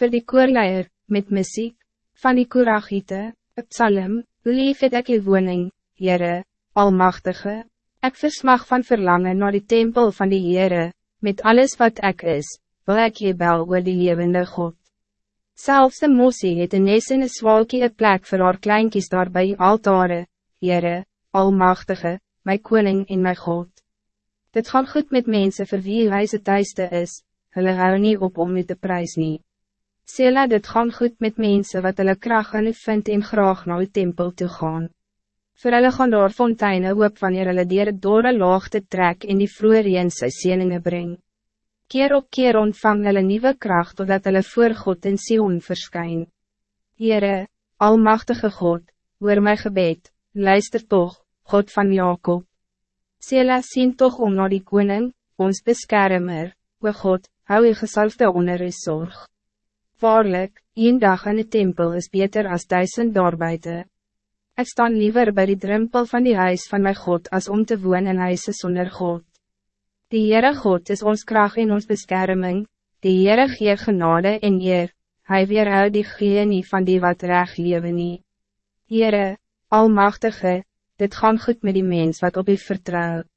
Voor die koorleier, met muziek, van die Koragiete, het psalm, lief het ek je woning, Heere, Almachtige, ik versmag van verlangen naar die tempel van die Heere, met alles wat ik is, wil ik je bel oor die levende God. Zelfs de mosie het een nes en een zwalkie een plek voor haar kleinkies daar bij altare, Heere, Almachtige, mijn koning en mijn God. Dit gaan goed met mensen voor wie wijze thuiste is, hulle hou nie op om u te prijs nie. Sela dit gaan goed met mensen wat hulle kracht in u vind en graag naar uw tempel te gaan. Voor hulle gaan daar fonteine hoop wanneer hulle dier het dore laag te trek en die vroeger eens sy sieninge breng. Keer op keer ontvang hulle nieuwe kracht totdat hulle voor God in Sion verskyn. Heere, Almachtige God, hoor my gebed, luister toch, God van Jacob. Sela sien toch om naar die koning, ons beskermer, o God, hou je gesalfde onder uw zorg. Waarlijk, een dag in de tempel is beter als duizend daarbuiten. Ik sta liever bij die drempel van die huis van mijn God als om te wonen in huise zonder God. Die Heere God is ons kracht en ons bescherming, die Heere gee genade en eer, hy weerhou die gee nie van die wat reg lewe nie. Heere, Almachtige, dit gaan goed met die mens wat op u vertrouwt.